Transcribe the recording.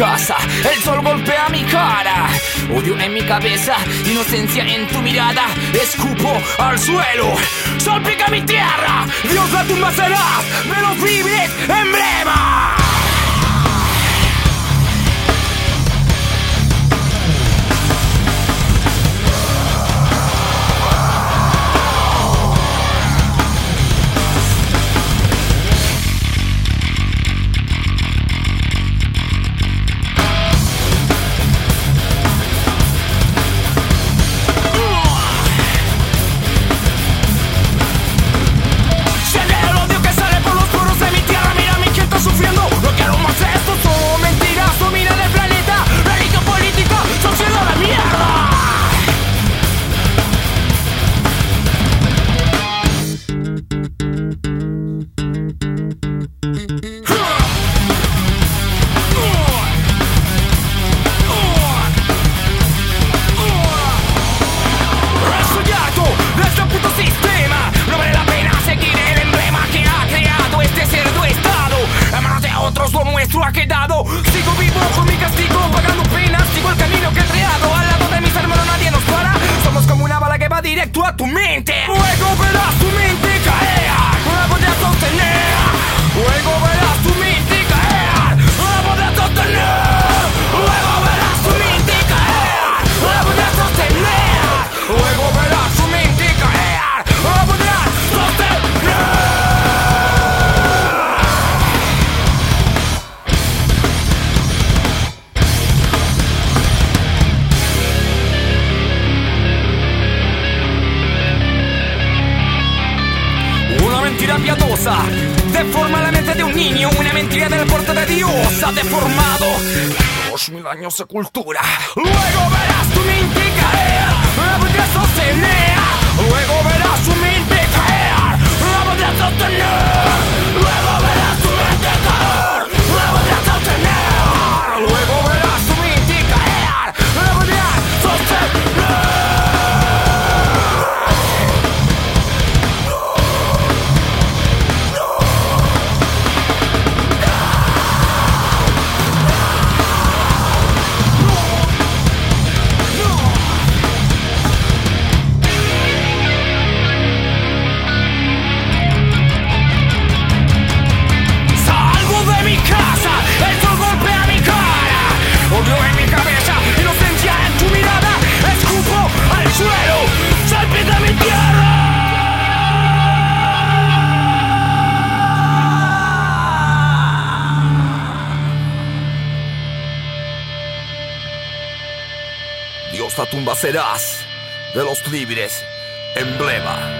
Casa. El sol golpea mi cara Odio en mi cabeza Inocencia en tu mirada Escupo al suelo Salpica mi tierra Dios la tumba serás Menos vives en mi cosa. Deforma la mente de un niño, una mentira del porte de Dios ha deformado dos mil años de cultura. Luego verás, tú me indicaré, la se nea. Luego verás. Costa Tumba serás de los libres emblema.